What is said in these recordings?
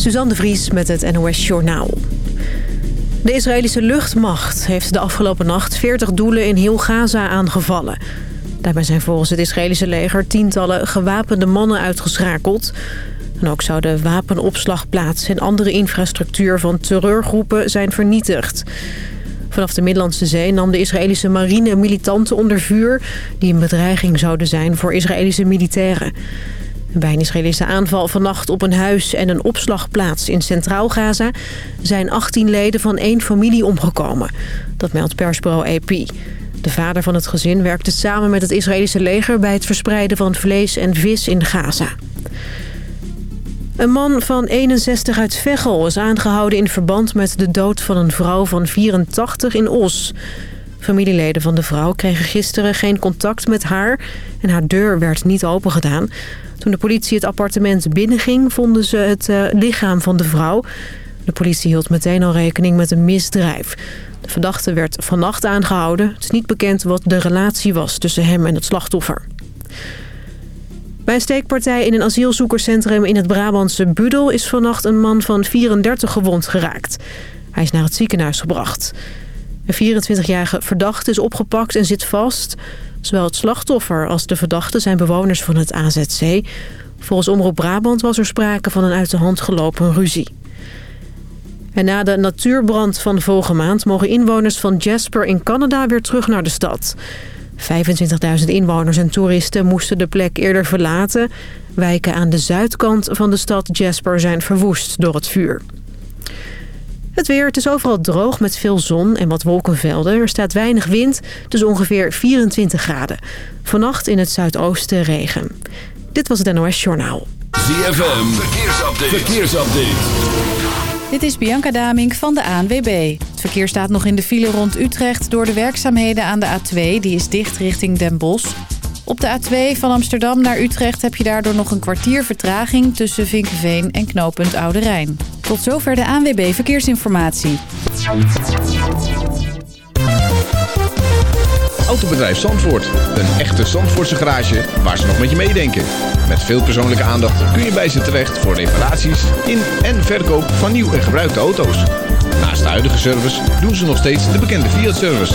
Suzanne de Vries met het NOS Journaal. De Israëlische luchtmacht heeft de afgelopen nacht 40 doelen in heel Gaza aangevallen. Daarbij zijn volgens het Israëlische leger tientallen gewapende mannen uitgeschakeld. En ook zouden wapenopslagplaatsen en andere infrastructuur van terreurgroepen zijn vernietigd. Vanaf de Middellandse Zee nam de Israëlische marine militanten onder vuur... die een bedreiging zouden zijn voor Israëlische militairen. Bij een Israëlische aanval vannacht op een huis en een opslagplaats in Centraal Gaza... zijn 18 leden van één familie omgekomen. Dat meldt persbureau AP. De vader van het gezin werkte samen met het Israëlische leger... bij het verspreiden van vlees en vis in Gaza. Een man van 61 uit Veghel is aangehouden in verband met de dood van een vrouw van 84 in Os. Familieleden van de vrouw kregen gisteren geen contact met haar en haar deur werd niet opengedaan. Toen de politie het appartement binnenging vonden ze het uh, lichaam van de vrouw. De politie hield meteen al rekening met een misdrijf. De verdachte werd vannacht aangehouden. Het is niet bekend wat de relatie was tussen hem en het slachtoffer. Bij een steekpartij in een asielzoekerscentrum in het Brabantse Budel... is vannacht een man van 34 gewond geraakt. Hij is naar het ziekenhuis gebracht. Een 24-jarige verdachte is opgepakt en zit vast. Zowel het slachtoffer als de verdachte zijn bewoners van het AZC. Volgens Omroep Brabant was er sprake van een uit de hand gelopen ruzie. En na de natuurbrand van vorige maand mogen inwoners van Jasper in Canada weer terug naar de stad. 25.000 inwoners en toeristen moesten de plek eerder verlaten. Wijken aan de zuidkant van de stad Jasper zijn verwoest door het vuur. Het weer, het is overal droog met veel zon en wat wolkenvelden. Er staat weinig wind, dus ongeveer 24 graden. Vannacht in het zuidoosten regen. Dit was het NOS Journaal. ZFM, verkeersupdate. verkeersupdate. Dit is Bianca Damink van de ANWB. Het verkeer staat nog in de file rond Utrecht door de werkzaamheden aan de A2. Die is dicht richting Den Bosch. Op de A2 van Amsterdam naar Utrecht heb je daardoor nog een kwartier vertraging... tussen Vinkenveen en knooppunt Oude Rijn. Tot zover de ANWB Verkeersinformatie. Autobedrijf Zandvoort. Een echte Zandvoortse garage waar ze nog met je meedenken. Met veel persoonlijke aandacht kun je bij ze terecht voor reparaties in en verkoop van nieuw en gebruikte auto's. Naast de huidige service doen ze nog steeds de bekende Fiat-service.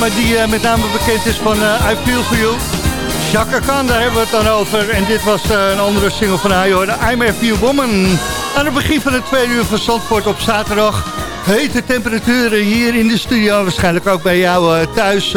Dame die uh, met name bekend is van uh, I Feel For You. Chaka Khan, daar hebben we het dan over. En dit was uh, een andere single van haar, hoor. I'm a Few Woman. Aan het begin van het tweede uur van Zandvoort op zaterdag. Hete temperaturen hier in de studio. Waarschijnlijk ook bij jou thuis.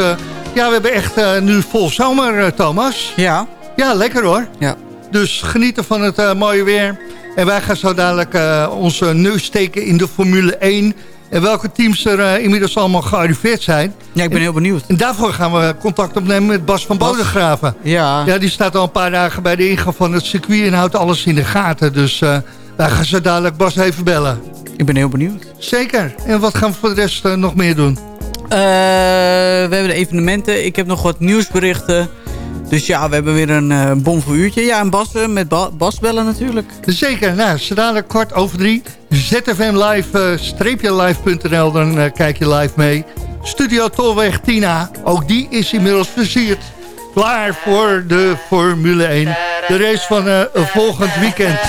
ja, we hebben echt nu vol zomer, Thomas. Ja. Ja, lekker hoor. Ja. Dus genieten van het mooie weer. En wij gaan zo dadelijk onze neus steken in de Formule 1... En welke teams er uh, inmiddels allemaal gearriveerd zijn. Ja, ik ben heel benieuwd. En daarvoor gaan we contact opnemen met Bas van Bodegraven. Ja. Ja, die staat al een paar dagen bij de ingang van het circuit en houdt alles in de gaten. Dus uh, wij gaan zo dadelijk Bas even bellen. Ik ben heel benieuwd. Zeker. En wat gaan we voor de rest uh, nog meer doen? we hebben de evenementen. Ik heb nog wat nieuwsberichten. Dus ja, we hebben weer een uh, bom voor uurtje. Ja, en Bas, uh, met ba Bas bellen natuurlijk. Zeker. Nou, ze kwart over drie. ZFM live, uh, streepje live.nl, dan kijk je live mee. Studio Tolweg Tina, ook die is inmiddels versierd. Klaar voor de Formule 1. De race van volgend weekend.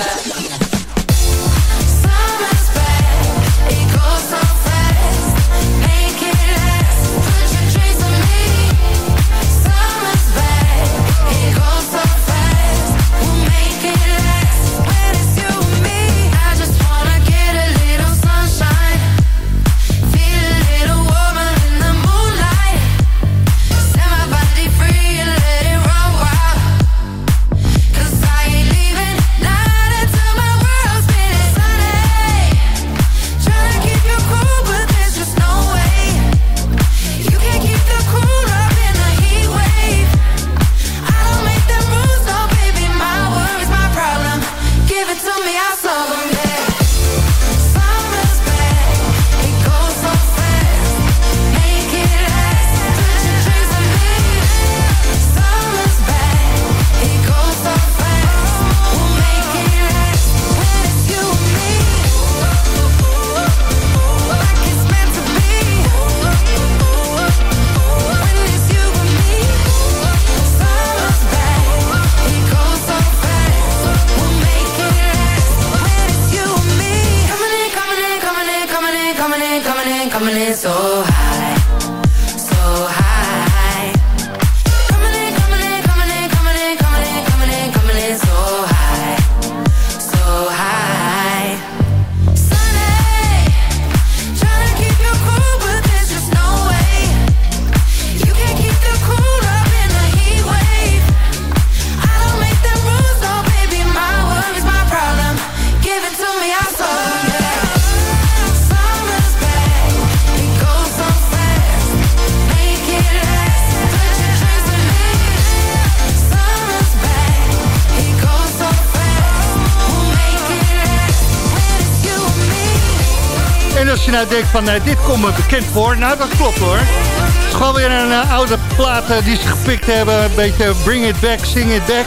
Denkt van uh, dit komt me bekend voor. Nou, dat klopt hoor. Het is gewoon weer een uh, oude plaat die ze gepikt hebben. Een beetje Bring It Back, Sing It Back.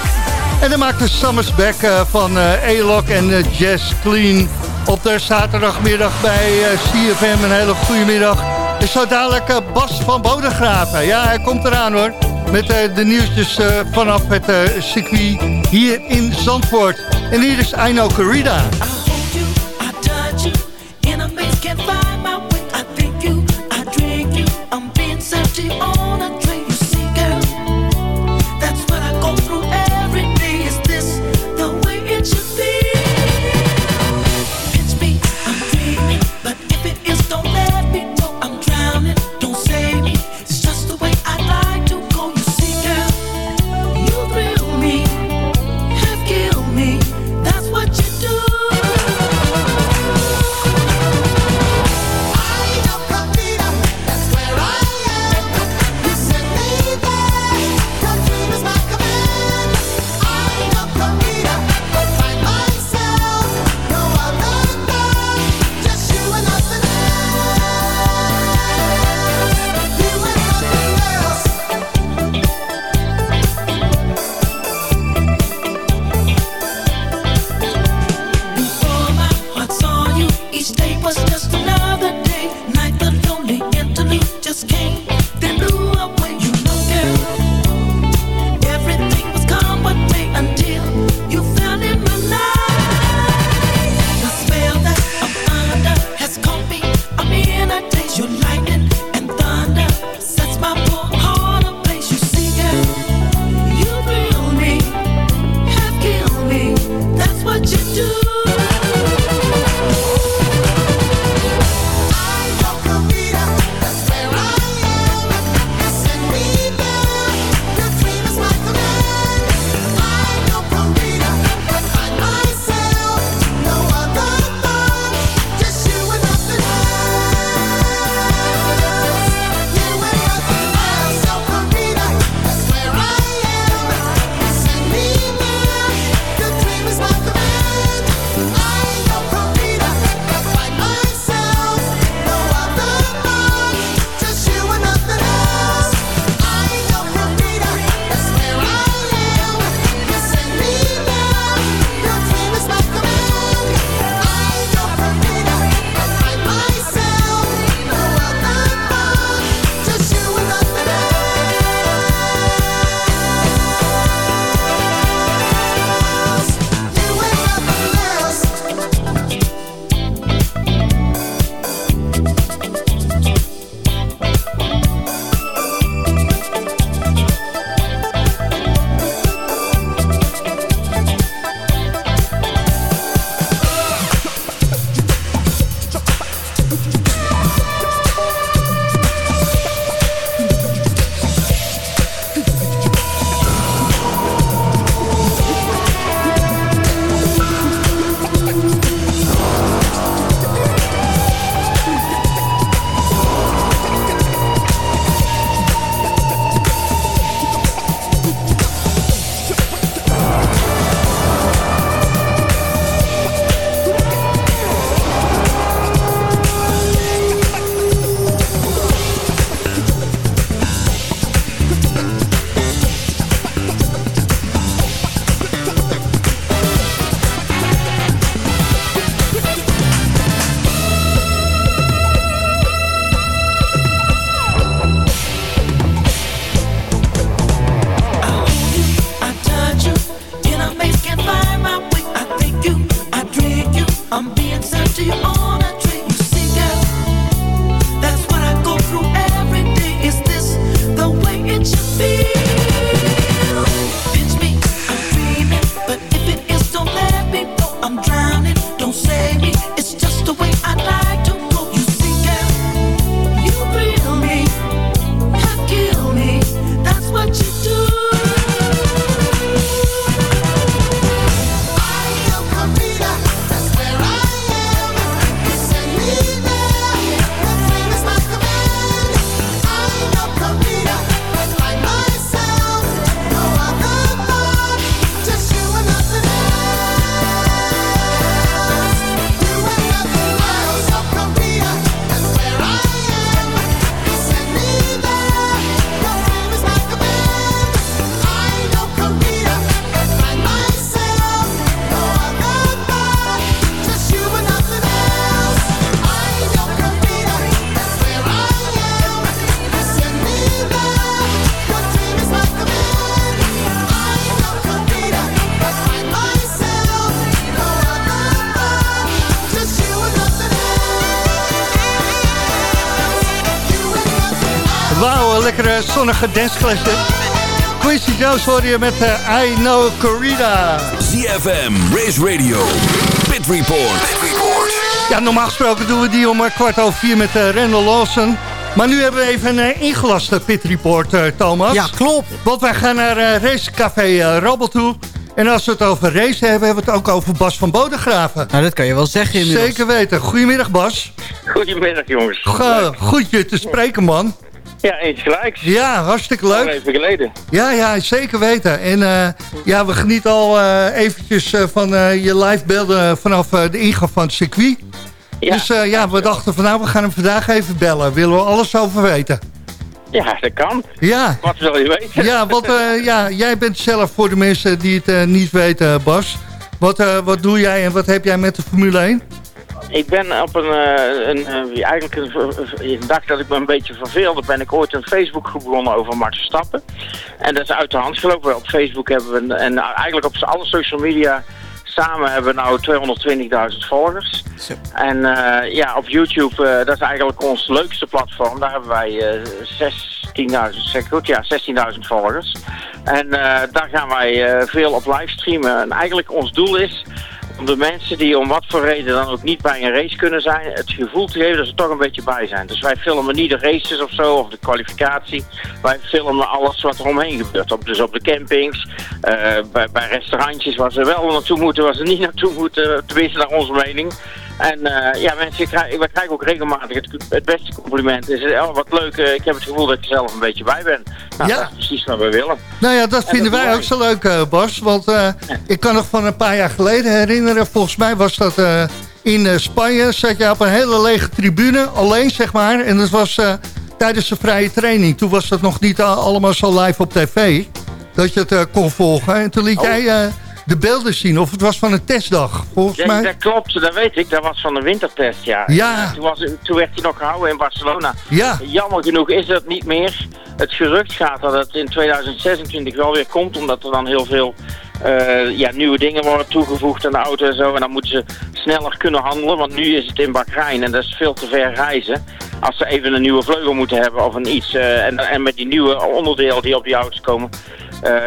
En dan maakt de Summers Back van A-Lock en Jazz Clean op de zaterdagmiddag bij CFM. Een hele goede middag. En zo dadelijk Bas van Bodegraven. Ja, hij komt eraan hoor. Met de nieuwsjes vanaf het circuit hier in Zandvoort. En hier is Aino Corrida. Lekkere zonnige danceclassic. Quincy Jones hoor je met uh, I Know Corrida. ZFM, Race Radio, Pit Report. Pit Report. Ja, normaal gesproken doen we die om kwart over vier met uh, Randall Lawson. Maar nu hebben we even een ingelaste Pit Report, Thomas. Ja, klopt. Want wij gaan naar Racecafé Rabbel toe. En als we het over race hebben, hebben we het ook over Bas van Bodegraven. Nou, dat kan je wel zeggen inmiddels. Zeker weten. Goedemiddag, Bas. Goedemiddag, jongens. Go goed je te spreken, man. Ja, eens gelijk. Ja, hartstikke leuk. even geleden. Ja, ja, zeker weten. En uh, ja, we genieten al uh, eventjes uh, van je live beelden vanaf de ingang van het circuit. Ja, dus ja, we dachten van nou, we gaan hem vandaag even bellen. Willen we alles over weten. Ja, dat kan. Ja. Wat wil je weten? Ja, want ja, jij bent zelf voor de mensen die het niet weten, Bas. Wat, wat doe jij en wat heb jij met de Formule 1? Ik ben op een, een eigenlijk een, dag dat ik me een beetje verveelde, ben ik ooit een Facebook begonnen over Max Verstappen. En dat is uit de hand gelopen. Op Facebook hebben we, en eigenlijk op alle social media samen hebben we nou 220.000 volgers. Zo. En uh, ja, op YouTube, uh, dat is eigenlijk ons leukste platform. Daar hebben wij uh, 16.000, zeg goed, ja, 16.000 volgers. En daar gaan wij veel op livestreamen. En eigenlijk ons doel is om de mensen die om wat voor reden dan ook niet bij een race kunnen zijn, het gevoel te geven dat ze toch een beetje bij zijn. Dus wij filmen niet de races of zo, of de kwalificatie. Wij filmen alles wat er omheen gebeurt. Op, dus op de campings, uh, bij, bij restaurantjes waar ze wel naartoe moeten, waar ze niet naartoe moeten, tenminste naar onze mening. En uh, ja, mensen, krijgen, we krijgen ook regelmatig het, het beste compliment. Is oh, wat leuk, uh, ik heb het gevoel dat ik er zelf een beetje bij ben. Nou, ja. dat is precies wat we willen. Nou ja, dat vinden wij ook zo leuk, uh, Bas. Want ja. ik kan nog van een paar jaar geleden herinneren, volgens mij was dat in Spanje, zat je op een hele lege tribune, alleen zeg maar. En dat was tijdens de vrije training. Toen was dat nog niet allemaal zo live op tv, dat je het kon volgen. En toen liet oh. jij de beelden zien. Of het was van een testdag, volgens ja, mij. Dat klopt, dat weet ik. Dat was van de wintertest, ja. ja. Toen, was, toen werd hij nog gehouden in Barcelona. Ja. Jammer genoeg is dat niet meer. Het gerucht gaat dat het in 2026 wel weer komt, omdat er dan heel veel uh, ja, nieuwe dingen worden toegevoegd aan de auto en zo. En dan moeten ze sneller kunnen handelen, want nu is het in Bahrein en dat is veel te ver reizen. Als ze even een nieuwe vleugel moeten hebben of een iets. Uh, en, en met die nieuwe onderdelen die op die auto's komen,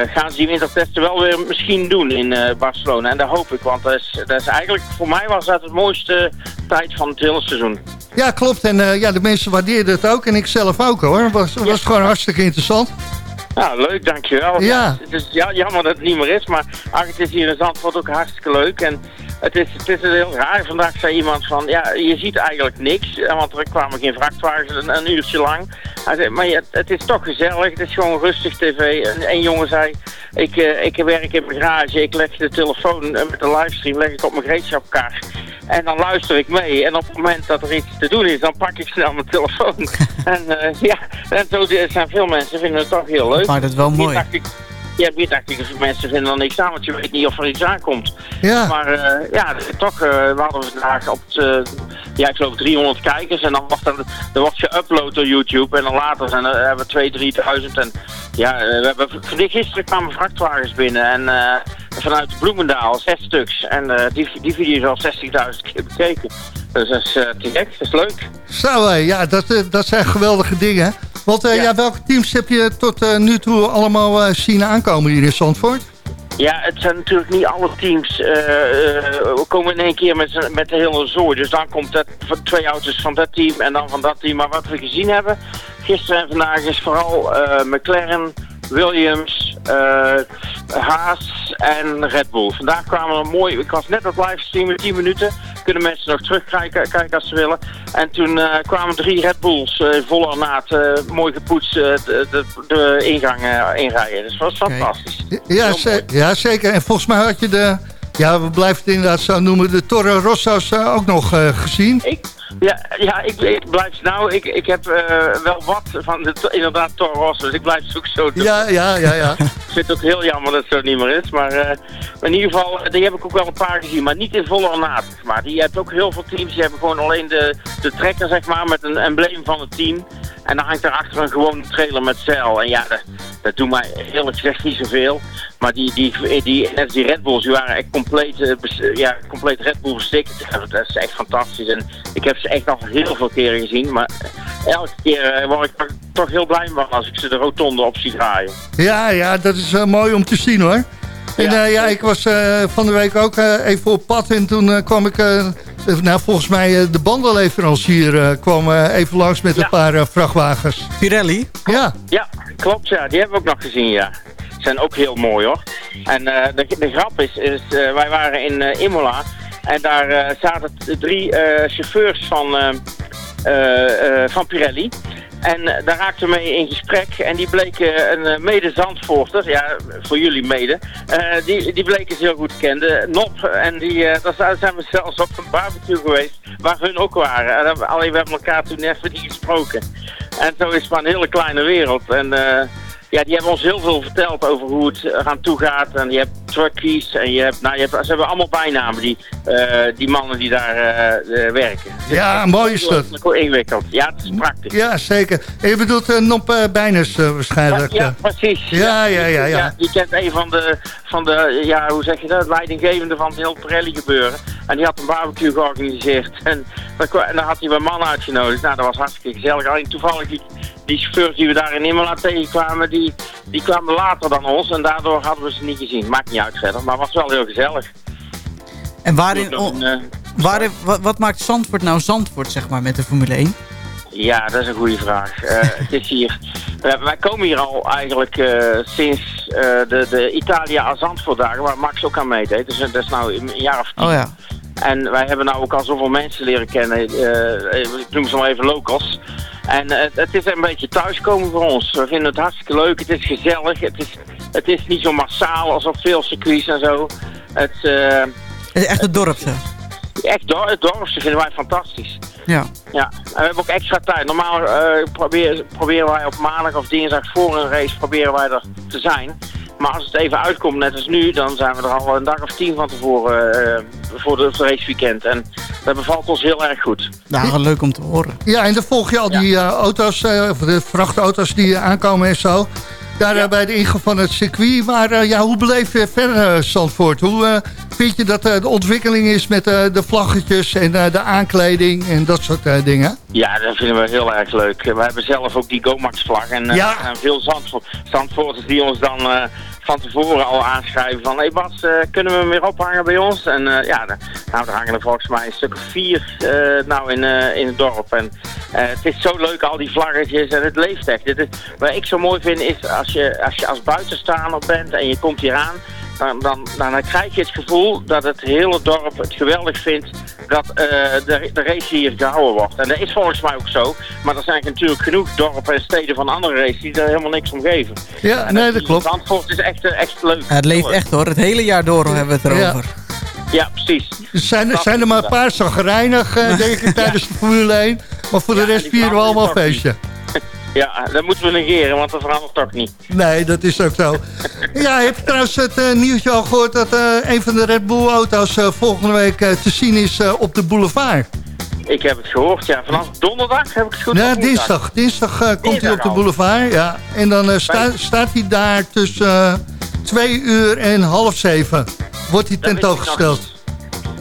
gaan ze die wintertesten wel weer misschien doen in uh, Barcelona. En daar hoop ik, want dat is, dat is eigenlijk, voor mij was dat het mooiste tijd van het hele seizoen. Ja, klopt. En uh, ja, de mensen waardeerden het ook en ik zelf ook hoor. Het was, was gewoon hartstikke interessant. Ja, leuk, dankjewel. Ja. Het is ja, jammer dat het niet meer is, maar ach, het is hier in Zandvoort ook hartstikke leuk. En het is, het is heel raar. Vandaag zei iemand van, ja, je ziet eigenlijk niks. Want er kwamen geen vrachtwagens een, een uurtje lang. Hij zei, maar ja, het is toch gezellig. Het is gewoon rustig tv. En een jongen zei, ik, uh, ik werk in mijn garage. Ik leg de telefoon uh, met de livestream leg ik op mijn gereedschapkar. En dan luister ik mee. En op het moment dat er iets te doen is, dan pak ik snel mijn telefoon. en uh, ja, en zo zijn veel mensen vinden het toch heel leuk. Maar dat is wel mooi. Dacht ik, ja, meer dacht ik, mensen vinden er niks aan, want je weet niet of er iets aankomt. Ja. Maar uh, ja, toch, uh, we hadden vandaag op het, ja, ik geloof 300 kijkers. En dan wordt er, er wordt geüpload door YouTube. En dan later zijn er, hebben we 2.000, 3.000. En ja, we hebben, gisteren kwamen vrachtwagens binnen. En vanuit Bloemendaal, zes stuks. En uh, die, die video is al 60.000 keer bekeken. Dus dat is te gek, dat is leuk. Zo, ja, dat, dat zijn geweldige dingen. Want ja. ja. welke teams heb je tot nu toe allemaal zien aankomen hier in Zandvoort? Ja, het zijn natuurlijk niet alle teams uh, komen in één keer met, met de hele zooi. Dus dan komt dat twee auto's van dat team en dan van dat team. Maar wat we gezien hebben, gisteren en vandaag is vooral uh, McLaren, Williams, Haas en Red Bull. Vandaag kwamen er mooi, ik was net op livestreamen, 10 minuten. Kunnen mensen nog terugkijken kijken als ze willen. En toen uh, kwamen drie Red Bulls uh, volle uh, mooi gepoetst, de, de, de, ingang inrijden. Dus dat was fantastisch. Ja, ze, ja, zeker. En volgens mij had je de, ja, we blijven het inderdaad zo noemen, de Torre Rosso's ook nog gezien. Ik, ja, ja ik, ik blijf nou, ik, ik heb uh, wel wat van de, inderdaad Toro Rosso, dus ik blijf het ook zo doen. Ja, ja, ja, ja. ik vind het ook heel jammer dat het zo niet meer is, maar uh, in ieder geval, die heb ik ook wel een paar gezien, maar niet in volle ornaat. Maar die hebt ook heel veel teams, die hebben gewoon alleen de, de trekker, zeg maar, met een embleem van het team. En dan hangt erachter een gewone trailer met zeil. En ja, dat doet mij eerlijk gezegd niet zoveel. Maar die, die, die, net die Red Bulls, die waren echt compleet, uh, ja, compleet Red Bull verstikt. dat is echt fantastisch. En ik heb ze echt al heel veel keren gezien. Maar elke keer word ik toch heel blij van als ik ze de rotonde op zie draaien. Ja, ja dat is mooi om te zien hoor. En ja, ja ik was van de week ook even op pad en toen kwam ik nou, volgens mij de bandenleverancier kwam even langs met een paar vrachtwagens. Pirelli? Ja. Ja, klopt ja. Die hebben we ook nog gezien, ja. Zijn ook heel mooi hoor. En de, de grap is, is wij waren in Imola en daar zaten drie chauffeurs van, van Pirelli. En daar raakten we mee in gesprek. En die bleken een mede-Zandvoorter, ja, voor jullie mede. Die, die bleken ze heel goed kenden. Nop. En die, uh, daar zijn we zelfs op een barbecue geweest. Waar hun ook waren. En alleen we hebben elkaar toen even niet gesproken. En zo is het maar een hele kleine wereld. En... ja, die hebben ons heel veel verteld over hoe het eraan toe gaat. En je hebt truckies en je hebt, nou, je hebt, ze hebben allemaal bijnamen, die, uh, die mannen die daar uh, werken. Ja, dus mooi is dat. ingewikkeld. Ja, het is praktisch. Ja, zeker. En je bedoelt uh, Nop Bijners waarschijnlijk. Ja, ja, precies. Ja, ja, ja. ja, ja. Die kent een van de, van de, ja, hoe zeg je dat, leidinggevende van het heel Pirelli gebeuren. En die had een barbecue georganiseerd. En, en daar had hij weer mannen uitgenodigd. Nou, dat was hartstikke gezellig. Alleen toevallig die, chauffeurs die we daar in Imola tegenkwamen, die, die kwamen later dan ons. En daardoor hadden we ze niet gezien. Maakt niet uit verder, maar was wel heel gezellig. En waarin, een, uh, waarin wat, wat, maakt Zandvoort nou Zandvoort, zeg maar, met de Formule 1? Ja, dat is een goede vraag. Uh, het is hier, wij komen hier al eigenlijk sinds de, de Italia Zandvoort dagen, waar Max ook aan meedeed. Dus dat is nou een jaar of tien. Oh ja. En wij hebben nou ook al zoveel mensen leren kennen. ik noem ze maar even locals. En het, het, is een beetje thuiskomen voor ons. We vinden het hartstikke leuk. Het is gezellig. Het is, het is niet zo massaal als op veel circuits en zo. Het, uh, het is echt het dorpse. Echt dor het dorpse vinden wij fantastisch. Ja. ja. En we hebben ook extra tijd. Normaal uh, proberen, proberen wij op maandag of dinsdag voor een race proberen wij er te zijn. Maar als het even uitkomt, net als nu, dan zijn we er al een dag of tien van tevoren uh, voor de raceweekend. En dat bevalt ons heel erg goed. Nou, leuk om te horen. Ja, en dan volg je al die uh, auto's, uh, of de vrachtauto's die aankomen en zo. Daar ja. bij de ingang van het circuit. Maar ja, hoe beleef je verder, Zandvoort? Hoe vind je dat de ontwikkeling is met de vlaggetjes en de aankleding en dat soort dingen? Ja, dat vinden we heel erg leuk. We hebben zelf ook die Gomax-vlag. En, ja. en veel Zandvoort, Zandvoorters die ons dan van tevoren al aanschrijven van... hé hey Bas, uh, kunnen we hem weer ophangen bij ons? En uh, ja, de, nou, er hangen er volgens mij een stuk of vier uh, nou in, in het dorp. En het is zo leuk, al die vlaggetjes en het leeft echt. Dit wat ik zo mooi vind is als je als, je als buitenstaander bent en je komt hier aan... Dan, dan, dan, krijg je het gevoel dat het hele dorp het geweldig vindt dat uh, de, de race hier gehouden wordt. En dat is volgens mij ook zo. Maar er zijn natuurlijk genoeg dorpen en steden van andere races die er helemaal niks om geven. Ja, en nee, dat klopt. Antwoord is echt, echt leuk. Ja, het leeft echt hoor. Het hele jaar door hebben we het erover. Ja. Ja, precies. Er zijn, er zijn er maar een paar zagrijnig, uh, denk ik, tijdens de Formule 1. Maar voor de rest vieren we allemaal een feestje. Ja, dat moeten we negeren, want dat verandert toch niet. Nee, dat is ook zo. ja, heb je trouwens het uh, nieuwtje al gehoord... dat uh, een van de Red Bull-auto's uh, volgende week te zien is op de boulevard? Ik heb het gehoord, ja. Vanaf donderdag heb ik het goed Ja, dinsdag. Dinsdag komt hij op de boulevard, ja. En dan sta, staat hij daar tussen twee uur en half zeven. Wordt hij tentoongesteld.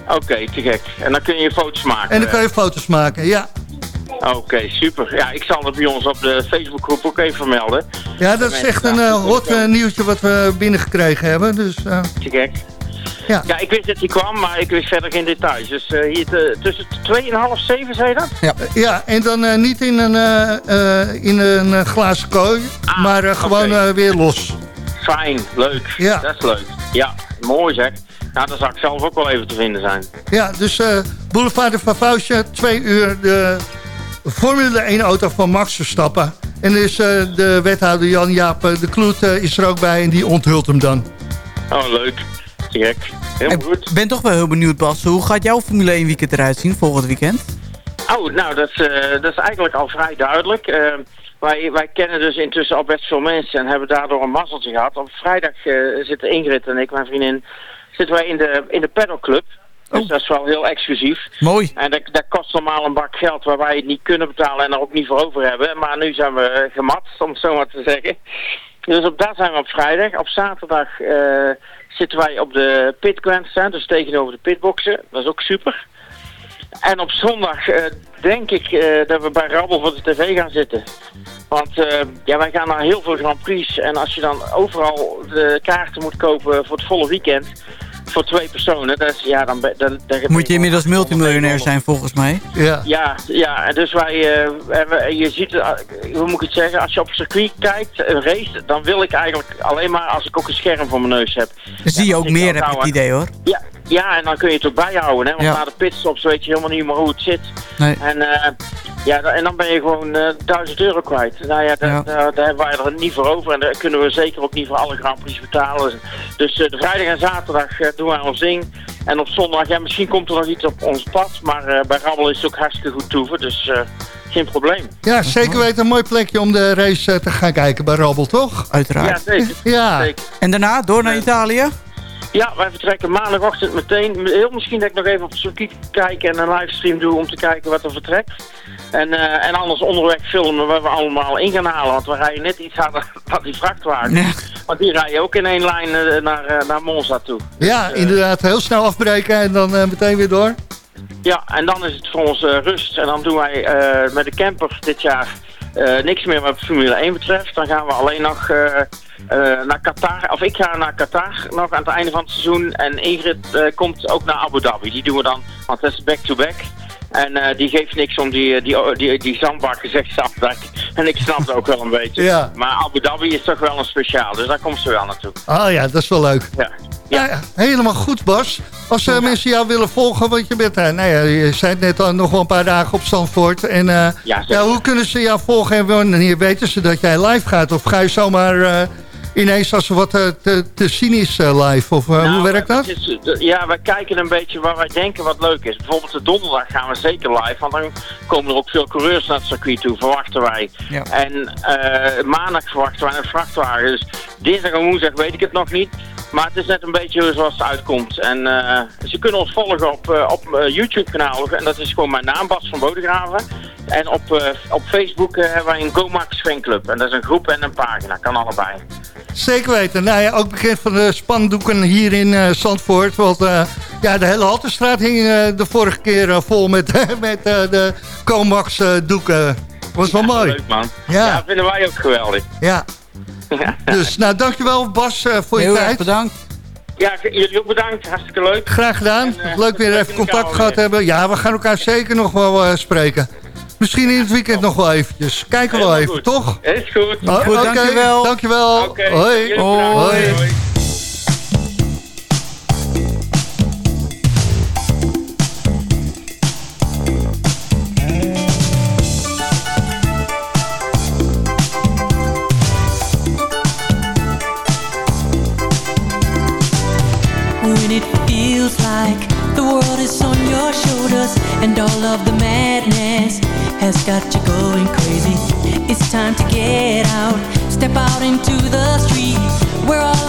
Oké, okay, te gek. En dan kun je foto's maken. En dan kan je foto's maken, ja. Oké, okay, super. Ja, ik zal het bij ons op de Facebookgroep ook even vermelden. Ja, dat is echt een uh, hot uh, nieuwtje wat we binnengekregen hebben. Dus, uh... Te gek. Ja. ja, ik wist dat hij kwam, maar ik wist verder geen details. Dus hier te, tussen 2 en half 7, zei je dat? Ja, ja en dan niet in een, in een glazen kooi, ah, maar gewoon okay. weer los. Fijn, leuk. Ja. Dat is leuk. Ja, mooi zeg. Nou, dan zou ik zelf ook wel even te vinden zijn. Ja, dus Boulevard de Vavausje, twee uur de Formule 1 auto van Max Verstappen. En is uh, de wethouder Jan-Jaap de Kloet uh, is er ook bij en die onthult hem dan. Oh, leuk. Gek. Heel ik goed. ben toch wel heel benieuwd, Bas. Hoe gaat jouw Formule 1 weekend eruit zien volgend weekend? Oh, nou, dat, uh, dat is eigenlijk al vrij duidelijk. wij, wij kennen dus intussen al best veel mensen en hebben daardoor een mazzeltje gehad. Op vrijdag zitten Ingrid en ik, mijn vriendin, zitten wij in de, in de pedalclub. Dus dat is wel heel exclusief. Mooi. En dat, dat, kost normaal een bak geld waar wij het niet kunnen betalen en er ook niet voor over hebben. Maar nu zijn we gemat, om het zo maar te zeggen. Dus op, daar zijn we op vrijdag. Op zaterdag eh, zitten wij op de pit grandstand, dus tegenover de pitboxen. Dat is ook super. En op zondag eh, denk ik eh, dat we bij Rabbel voor de tv gaan zitten. Want eh, ja, wij gaan naar heel veel Grand Prix. En als je dan overal de kaarten moet kopen voor het volle weekend... voor twee personen, dat is, ja, dan, ben- dan, dan Moet je inmiddels multimiljonair zijn volgens mij. Ja. Ja, ja, en dus wij, eh, hebben, je ziet, eh, hoe moet ik het zeggen, als je op het circuit kijkt, een race, dan wil ik eigenlijk alleen maar als ik ook een scherm voor mijn neus heb. Dan zie je ook meer, heb ik het idee hoor. Ja, ja, en dan kun je het ook bijhouden, hè, want Ja. na de pitstops weet je helemaal niet meer hoe het zit. Nee. En, eh, ja, en dan ben je gewoon eh 1000 euro kwijt. Nou ja, daar, Ja. daar, daar hebben wij er niet voor over en daar kunnen we zeker ook niet voor alle Grand Prix betalen. Dus eh, de vrijdag en zaterdag doen wij ons ding. En op zondag, ja, misschien komt er nog iets op ons pad, maar eh, bij Rabbel is het ook hartstikke goed toeven, dus eh, geen probleem. ja, zeker weten. Een mooi plekje om de race te gaan kijken bij Rabbel, toch? Uiteraard. Ja, zeker. Ja. zeker. En daarna door naar Italië? Ja, wij vertrekken maandagochtend meteen. Heel misschien dat ik nog even op circuit kijk en een livestream doe om te kijken wat er vertrekt. En, eh, en anders onderweg filmen waar we allemaal in gaan halen. Want we rijden net iets harder dan die vrachtwagen. Ja. Want die rijden ook in één lijn eh, naar, eh, naar Monza toe. Ja, inderdaad. Heel snel afbreken en dan meteen weer door. Ja, en dan is het voor ons rust. En dan doen wij met de camper dit jaar niks meer wat Formule 1 betreft. Dan gaan we alleen nog naar Qatar. Of ik ga naar Qatar nog aan het einde van het seizoen. En Ingrid eh, komt ook naar Abu Dhabi. Die doen we dan, want dat is back-to-back. En eh, die geeft niks om die, die, die, die zandbakken, zegt ze altijd. En ik snap het ook wel een beetje. Ja. Maar Abu Dhabi is toch wel een speciaal. Dus daar komt ze wel naartoe. Ah ja, dat is wel leuk. Ja. Ja, ja, helemaal goed Bas. Als eh, mensen jou willen volgen, want je bent, eh, nou ja, je zei het net al, nog wel een paar dagen op Zandvoort. En eh, Ja, hoe kunnen ze jou volgen en wanneer weten ze dat jij live gaat? Of ga je zomaar eh, ineens als er wat eh, te, te zien is eh, live? Of eh, Nou, hoe werkt dat? is, eh, ja, wij kijken een beetje waar wij denken wat leuk is. Bijvoorbeeld de donderdag gaan we zeker live, want dan komen er ook veel coureurs naar het circuit toe, verwachten wij. Ja. En eh, maandag verwachten wij een vrachtwagen. Dus dinsdag en woensdag weet ik het nog niet. Maar het is net een beetje zoals het uitkomt. En eh, ze kunnen ons volgen op, eh, op eh, YouTube-kanaal. En dat is gewoon mijn naam, Bas van Bodegraven. En op, op Facebook hebben wij een GoMax fanclub. En dat is een groep en een pagina. Kan allebei. Zeker weten. Nou ja, ook bekend van de spandoeken hier in Zandvoort. Want ja, de hele Haltestraat hing de vorige keer vol met, met de Comax eh, doeken. Was wel mooi. Leuk man. Ja. ja, vinden wij ook geweldig. Ja. Dus nou, dankjewel Bas eh, voor je Heel erg tijd. bedankt. Ja, jullie ook bedankt. Hartstikke leuk. Graag gedaan. En, eh, Leuk weer even contact gehad weer. hebben. Ja, we gaan elkaar zeker nog wel eh, spreken. Misschien in het weekend nog wel eventjes. Kijken we wel even, goed. toch? Is goed. Oh, dankjewel. Dankjewel. Hoi. Hoi. Has got you going crazy. It's time to get out, step out into the street where all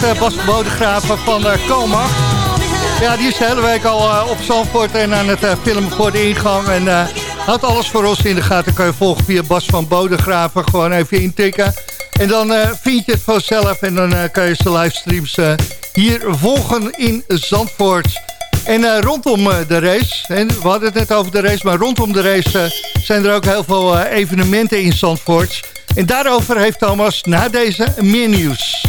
met uh, Bas Bodegraven van uh, Ja, die is de hele week al uh, op Zandvoort en aan het filmen voor de ingang. En houdt alles voor ons in de gaten. Kan je volgen via Bas van Bodegraven. Gewoon even intikken. En dan vind je het vanzelf. En dan kan je zijn livestreams hier volgen in Zandvoort. En rondom de race, we hadden het net over de race... maar rondom de race zijn er ook heel veel evenementen in Zandvoort... En daarover heeft Thomas na deze meer nieuws.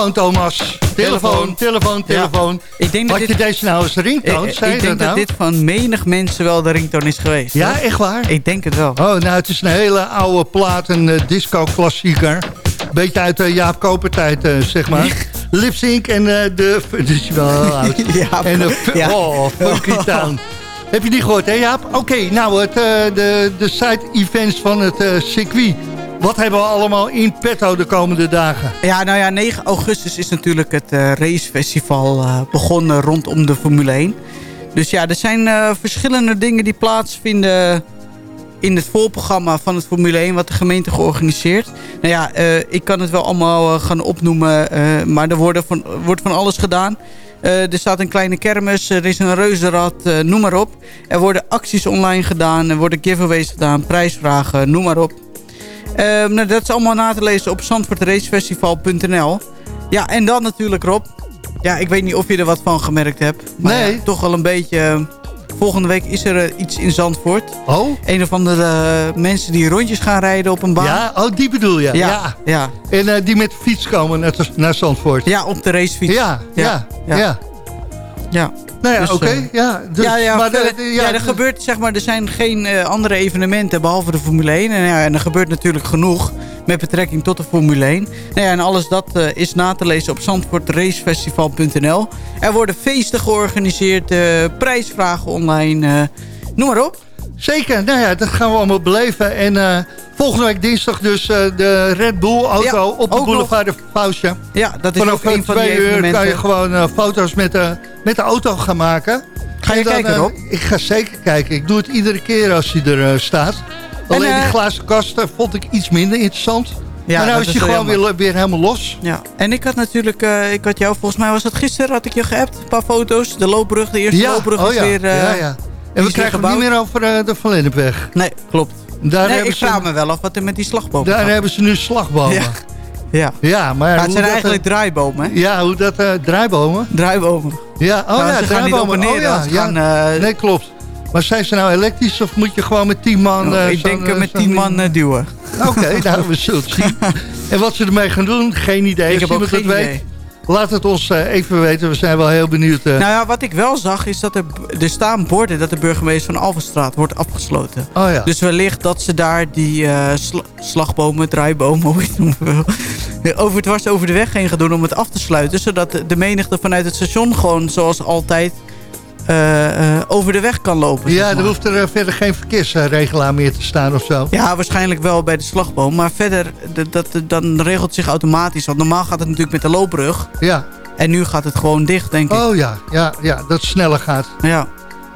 Telefoon, Thomas. Telefoon, telefoon, telefoon. Ik denk dat Had je dit, deze nou als ringtoon? ik, Zei ik je denk dat dat nou? dit van menig mensen wel de ringtoon is geweest. Ja, hoor. echt waar? Ik denk het wel. Oh, nou, het is een hele oude plaat, een eh, disco-klassieker. Beetje uit de Jaap Koper-tijd, eh, zeg maar. Lip Sync en eh, de... Dit is wel oud. Ja, en de... ja. Oh, Funky Town. Heb je die gehoord, hè Jaap? Oké, nou, het, eh, de, de side-events van het eh, circuit. Wat hebben we allemaal in petto de komende dagen? Ja, nou ja, 9 augustus is natuurlijk het eh, racefestival eh, begonnen rondom de Formule 1. Dus ja, er zijn eh, verschillende dingen die plaatsvinden in het voorprogramma van het Formule 1... wat de gemeente georganiseerd. Nou ja, ik kan het wel allemaal gaan opnoemen, maar er worden wordt van alles gedaan. Er staat een kleine kermis, er is een reuzenrad, noem maar op. Er worden acties online gedaan, er worden giveaways gedaan, prijsvragen, noem maar op. Ehm, nou, dat is allemaal na te lezen op zandvoortracefestival.nl. Ja, en dan natuurlijk Rob. Ja, ik weet niet of je er wat van gemerkt hebt. Maar Nee. ja, toch wel een beetje... eh, Volgende week is er eh, iets in Zandvoort. Oh? Een of andere eh, mensen die rondjes gaan rijden op een baan. Ja, oh, die bedoel je. Ja. ja, ja. En die met fiets komen naar, naar Zandvoort. Ja, op de racefiets. Ja, ja, ja. ja. Ja. Nou ja, Dus, oké. eh, ja, dus, ja, ja, maar de- de- ja, er gebeurt, zeg maar, er zijn geen eh, andere evenementen behalve de Formule 1. En, ja, en er gebeurt natuurlijk genoeg met betrekking tot de Formule 1. Nou ja, en alles dat eh, is na te lezen op zandvoortracefestival.nl. Er worden feesten georganiseerd, eh, prijsvragen online, eh, noem maar op. Zeker, nou ja, dat gaan we allemaal beleven. En eh, volgende week dinsdag dus eh, de Red Bull auto Ja, op de boulevard de Fausje. Ja, dat is Vanaf ook een van die twee uur kan je gewoon eh, foto's met de, met de auto gaan maken. Ga je En dan, kijken, eh, Rob? ik ga zeker kijken. Ik doe het iedere keer als hij er eh, staat. Alleen eh, die glazen kasten vond ik iets minder interessant. Ja, maar nou is hij gewoon weer, weer helemaal los. Ja, en ik had natuurlijk, eh, ik had jou, volgens mij was dat gisteren, had ik je geappt. Een paar foto's. De loopbrug, de eerste Ja, loopbrug oh is ja, weer... eh, ja, ja. En we krijgen het niet meer over eh, de Van Lennepweg. Nee, klopt. Daar, nee, hebben, ik vraag ze, me wel af wat er met die slagboom daar gaat. hebben ze nu slagbomen. Ja. Ja, Ja, maar, maar het zijn dat, eigenlijk draaibomen, hè? eh, Ja, hoe dat... eh, draaibomen? Draaibomen. Ja, oh Nou, ja, draaibomen. en neer, oh, ja, ze ja. gaan, eh, nee, klopt. Maar zijn ze nou elektrisch of moet je gewoon met 10 man... Nou, eh, ik denk eh, eh, met tien man eh, duwen. Oké, nou, we zullen het zien. En wat ze ermee gaan doen, geen idee. ik heb ook geen idee. weet, laat het ons eh, even weten. We zijn wel heel benieuwd. eh. Nou ja, wat ik wel zag is dat er, er staan borden dat de burgemeester van Alphenstraat wordt afgesloten. oh ja. Dus wellicht dat ze daar die eh, sla- slagbomen, draaibomen, hoe je het noemen wil, over dwars over de weg heen gaan doen om het af te sluiten. Zodat de- menigte vanuit het station gewoon zoals altijd over de weg kan lopen. ja, er hoeft er eh, verder geen verkeersregelaar meer te staan of zo. Ja, waarschijnlijk wel bij de slagboom. Maar verder, dat, dan regelt het zich automatisch. Want normaal gaat het natuurlijk met de loopbrug. Ja. En nu gaat het gewoon dicht, denk ik. Oh ja, ja, ja, dat het sneller gaat. Ja,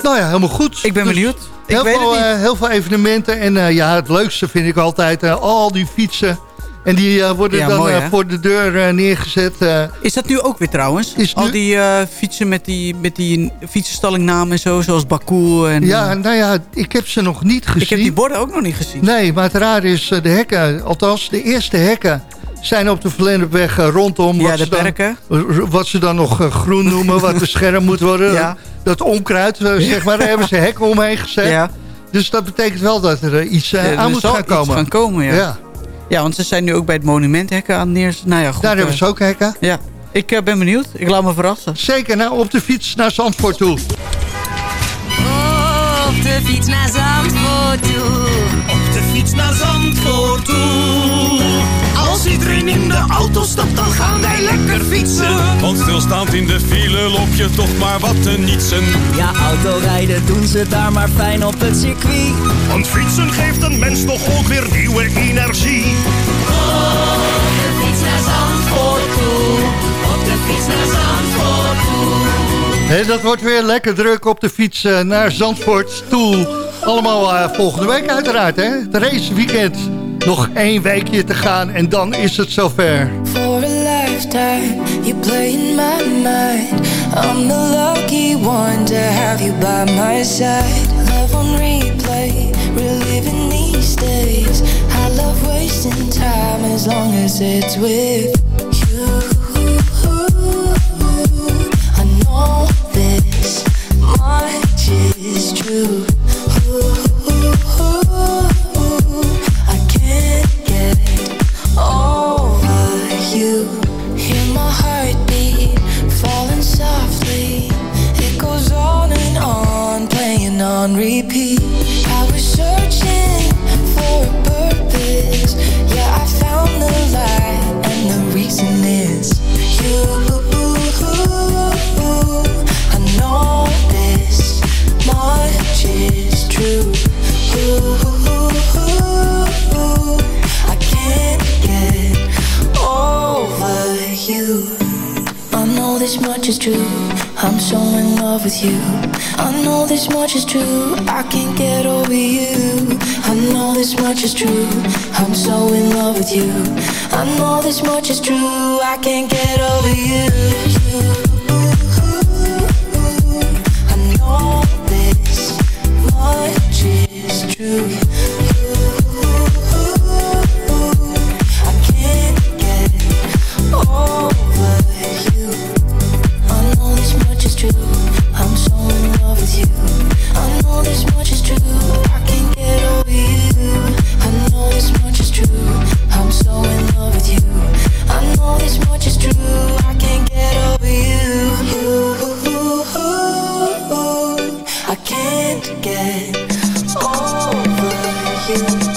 Nou ja, helemaal goed. ik ben Dus benieuwd. Ik heel, weet veel, het niet. eh, heel veel evenementen. En eh, ja, het leukste vind ik altijd eh, al die fietsen. En die eh, worden Ja, dan mooi, eh, voor de deur eh, neergezet. Is dat nu ook weer trouwens? Is Al nu- die fietsen met die, met die fietsenstalling en zo, zoals Baku. En, ja, nou ja, ik heb ze nog niet gezien. ik heb die borden ook nog niet gezien. Nee, maar het raar is, de hekken, althans de eerste hekken... zijn op de Verlennepweg eh, rondom ja, wat, de ze dan, wat ze dan nog groen noemen, wat beschermd moet worden. Ja. Dat onkruid, zeg maar, daar hebben ze hekken omheen gezet. Ja, Dus dat betekent wel dat er iets er aan moet gaan iets komen. gaan komen, ja. Ja. want ze zijn nu ook bij het monumenthekken aan het neer. Nou ja, goed. Daar hebben eh, ze ook hekken. Ja, ik eh, ben benieuwd. Ik laat me verrassen. Zeker, nou op de fiets naar Zandvoort toe. Op de fiets naar Zandvoort toe. Op de fiets naar Zandvoort toe. Als iedereen in de auto stapt, dan gaan wij lekker fietsen. Want stilstaand in de file loop je toch maar wat te nietsen. Ja, autorijden doen ze daar maar fijn op het circuit. Want fietsen geeft een mens toch ook weer nieuwe energie. Op de fiets naar Zandvoort toe. Op de fiets naar Zandvoort toe. Hé, dat wordt weer lekker druk op de fiets eh, naar Zandvoort toe. Allemaal eh, volgende week uiteraard, hè? Het raceweekend. Nog één weekje te gaan en dan is het zover. For a lifetime, you play in my mind. I'm the lucky one to have you by my side. Love on replay, reliving these days. I love wasting time as long as it's with you. Is true. Much is true. I'm so in love with you. I know this much is true. I can't get over you. I know this much is true. I'm so in love with you. I know this much is true. I can't get over you. I know this much is true. Can't get over you.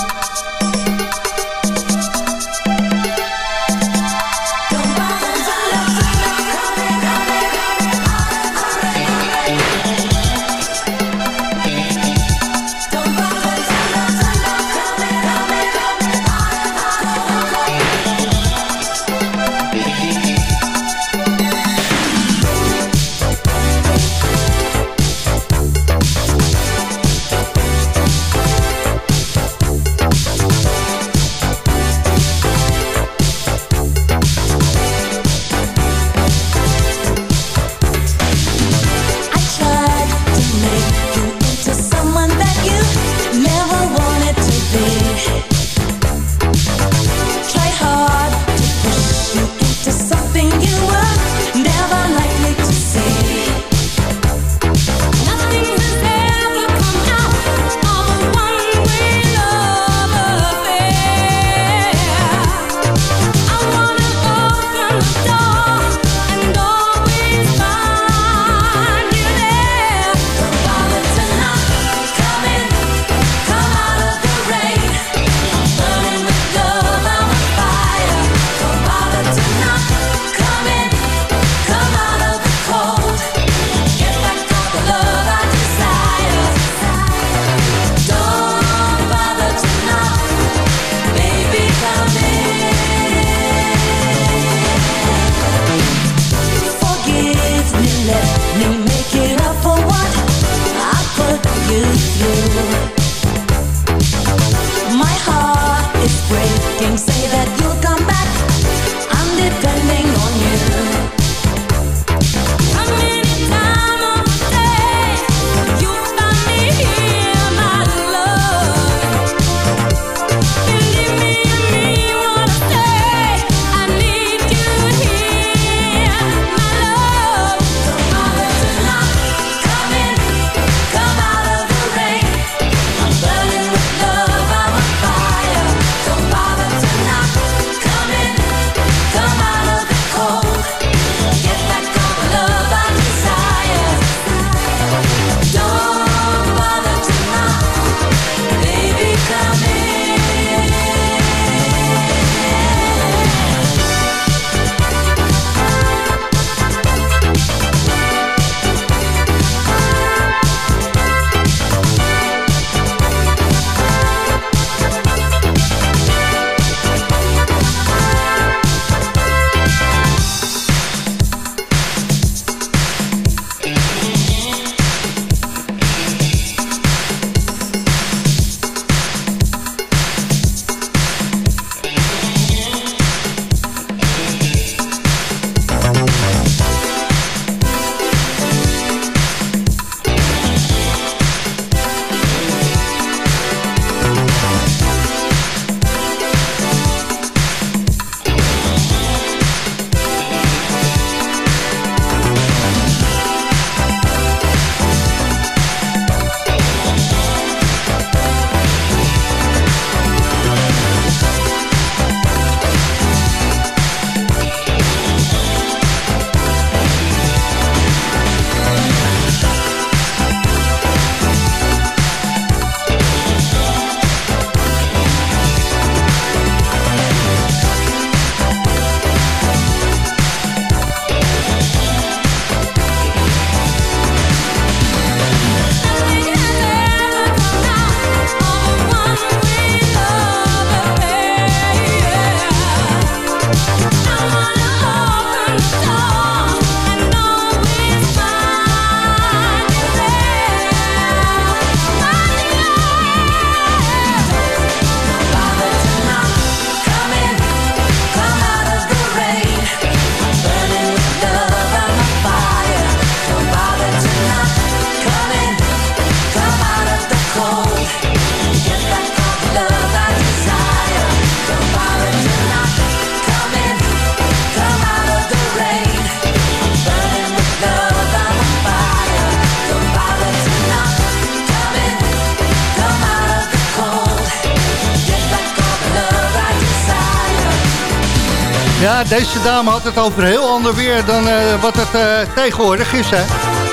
Ja, deze dame had het over heel ander weer dan uh, wat het uh, tegenwoordig is. Hè?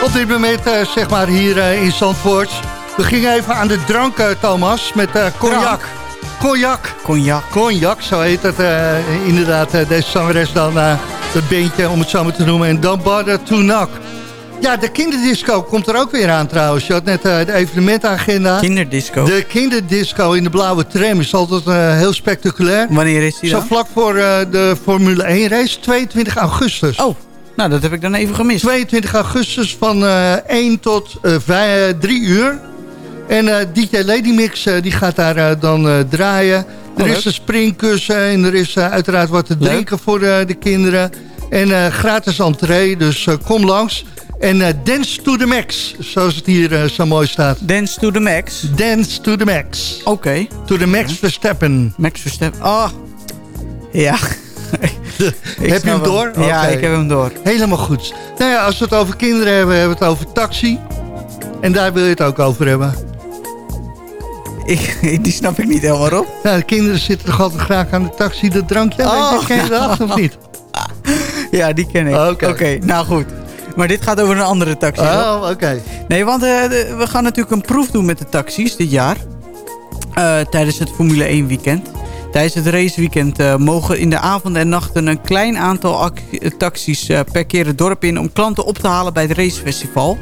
Op dit moment, uh, zeg maar, hier in Zandvoort. We gingen even aan de drank, Thomas, met cognac. Cognac. Cognac. Cognac, zo heet het inderdaad. deze zangeres dan, het beentje, om het zo maar te noemen. En dan Bada Tunak. Ja, de kinderdisco komt er ook weer aan trouwens. Je had net uh, de evenementagenda. Kinderdisco. De kinderdisco in de blauwe tram is altijd uh, heel spectaculair. Wanneer is die Zo dan? vlak voor uh, de Formule 1 race, 22 augustus. Oh, nou dat heb ik dan even gemist. 22 augustus van 1 tot 5, 3 uur. En DJ Lady Mix die gaat daar dan draaien. Er is een springkussen en er is uiteraard wat te drinken voor de kinderen. En gratis entree, dus kom langs. En uh, Dance to the Max, zoals het hier uh, zo mooi staat. Dance to the Max? Dance to the Max. Oké. Okay. To the Max Verstappen. Max Verstappen. Oh. Ja. heb je hem door? Ja, ik heb hem door. Helemaal goed. Nou ja, als we het over kinderen hebben, hebben we het over taxi. En daar wil je het ook over hebben. Ik, die snap ik niet helemaal op. Nou, de kinderen zitten toch altijd graag aan de taxi, dat drankje. Oh. Ken je dat of niet? Ja, die ken ik. Oké, okay. nou goed. Maar dit gaat over een andere taxi. Oh, oké. Okay. Nee, want uh, de, we gaan natuurlijk een proef doen met de taxis dit jaar. Uh, tijdens het Formule 1 weekend. Tijdens het raceweekend uh, mogen in de avonden en nachten een klein aantal taxis per keer het dorp in... om klanten op te halen bij het racefestival.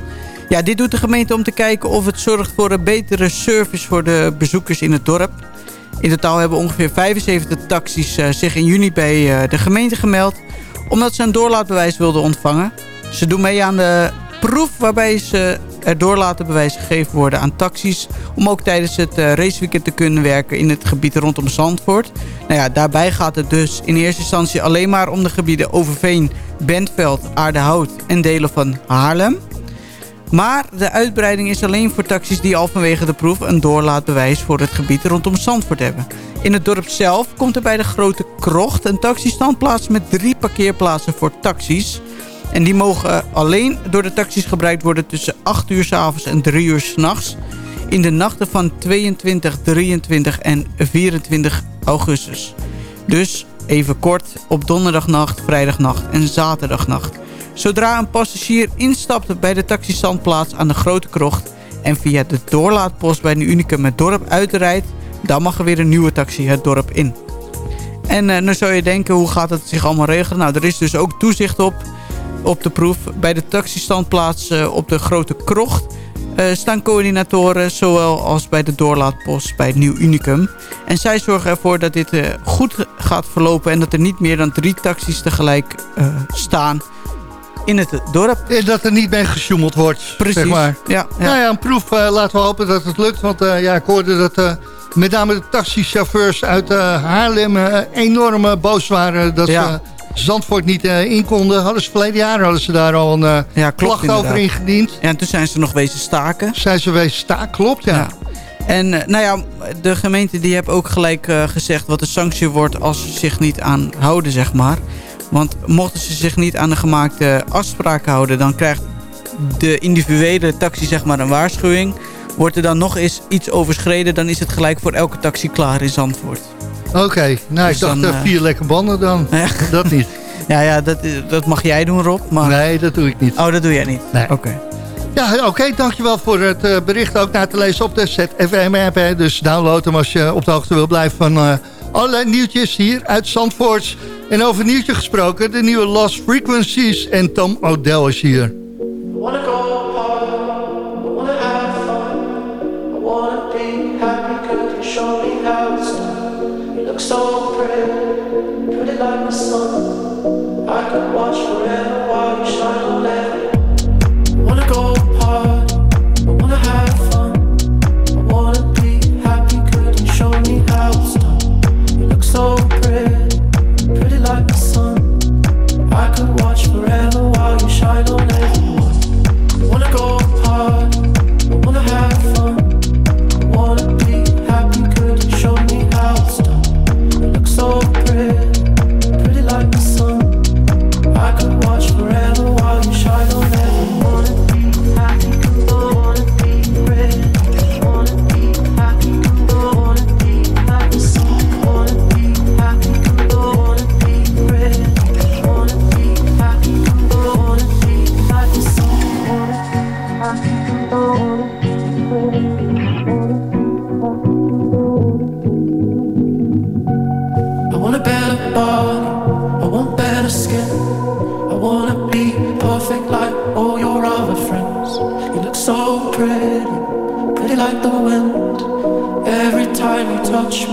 Ja, dit doet de gemeente om te kijken of het zorgt voor een betere service voor de bezoekers in het dorp. In totaal hebben ongeveer 75 taxis zich in juni bij de gemeente gemeld... omdat ze een doorlaatbewijs wilden ontvangen. Ze doen mee aan de proef waarbij ze er doorlatenbewijs gegeven worden aan taxis... om ook tijdens het uh, raceweekend te kunnen werken in het gebied rondom Zandvoort. Nou ja, daarbij gaat het dus in eerste instantie alleen maar om de gebieden Overveen, Bentveld, Aardehout en delen van Haarlem. Maar de uitbreiding is alleen voor taxis die al vanwege de proef een doorlaatbewijs voor het gebied rondom Zandvoort hebben. In het dorp zelf komt er bij de Grote Krocht een taxistand plaats met drie parkeerplaatsen voor taxis... En die mogen alleen door de taxis gebruikt worden tussen 8 uur s avonds en 3 uur s'nachts. In de nachten van 22, 23 en 24 augustus. Dus even kort op donderdagnacht, vrijdagnacht en zaterdagnacht. Zodra een passagier instapt bij de taxistandplaats aan de Grote Krocht... en via de doorlaatpost bij de Unicum het dorp uitrijdt... dan mag er weer een nieuwe taxi het dorp in. En dan zou je denken, hoe gaat het zich allemaal regelen? Nou, er is dus ook toezicht op op de proef. Bij de taxistandplaats uh, op de Grote Krocht uh, staan coördinatoren, zowel als bij de doorlaatpost bij het Nieuw Unicum. En zij zorgen ervoor dat dit uh, goed gaat verlopen en dat er niet meer dan drie taxis tegelijk staan in het dorp. En dat er niet mee gesjoemeld wordt, Precies, zeg maar. Ja, ja. Nou ja, een proef. laten we hopen dat het lukt. Want ja, ik hoorde dat met name de taxichauffeurs uit Haarlem enorm boos waren... dat ja. ze Zandvoort niet uh, in konden. Hadden ze verleden jaar hadden ze daar al een uh, ja, klopt, klacht over ingediend. Ja, en toen zijn ze nog wezen staken. Zijn ze wezen staken, klopt ja. ja. En uh, nou ja, de gemeente die heeft ook gelijk gezegd wat de sanctie wordt als ze zich niet aan houden, zeg maar. Want mochten ze zich niet aan de gemaakte afspraken houden, dan krijgt de individuele taxi zeg maar een waarschuwing. Wordt er dan nog eens iets overschreden, dan is het gelijk voor elke taxi klaar in Zandvoort. Oké, okay. nou dus ik dacht dan, uh, vier lekker banden dan. Ja. Dat niet. Ja, ja dat, dat mag jij doen Rob. Maar... Nee, dat doe ik niet. Oh, dat doe jij niet? Nee. Oké. Okay. Ja, oké. Okay, dankjewel voor het uh, bericht ook na te lezen op de ZFM-app. Dus download hem als je op de hoogte wil blijven van uh, allerlei nieuwtjes hier uit Zandvoort. En over nieuwtje gesproken, de nieuwe Lost Frequencies en Tom O'Dell is hier. Go pretty, like my sun. I could watch forever while you shine on every. Wanna go apart, I wanna have fun. I wanna be happy, could you show me how it's done? You look so pretty, pretty like the sun. I could watch forever while you shine on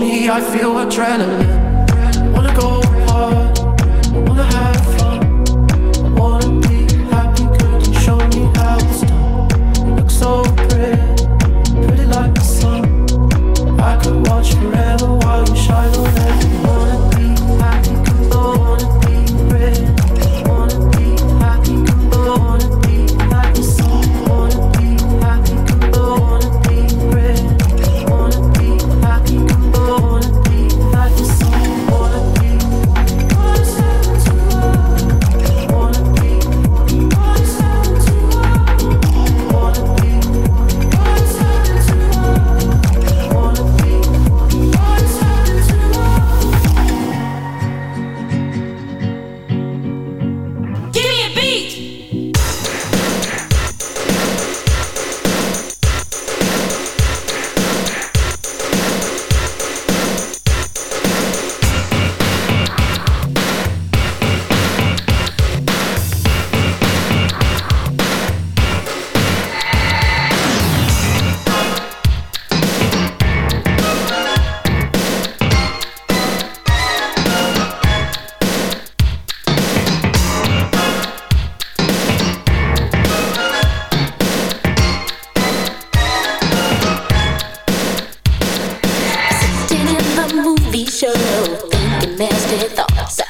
me, I feel adrenaline. show. Thinking nasty thoughts.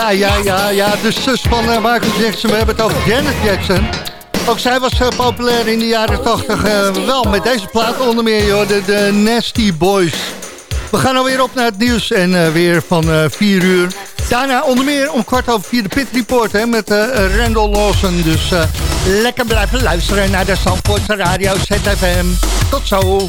Ja, ja, ja, ja. De zus van uh, Jackson. We hebben het over Janet Jackson. Ook zij was eh, populair in de jaren 80. Eh, wel met deze plaat onder meer, joh. De, de, Nasty Boys. We gaan nou alweer op naar het nieuws. En weer van 4 uur. Daarna onder meer om kwart over vier de Pit Report hè, met Randall Lawson. Dus lekker blijven luisteren naar de Zandvoortse Radio ZFM. Tot zo.